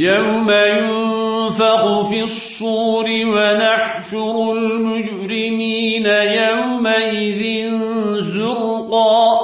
يوم ينفخ في الصور ونحشر المجرمين يومئذ زرقا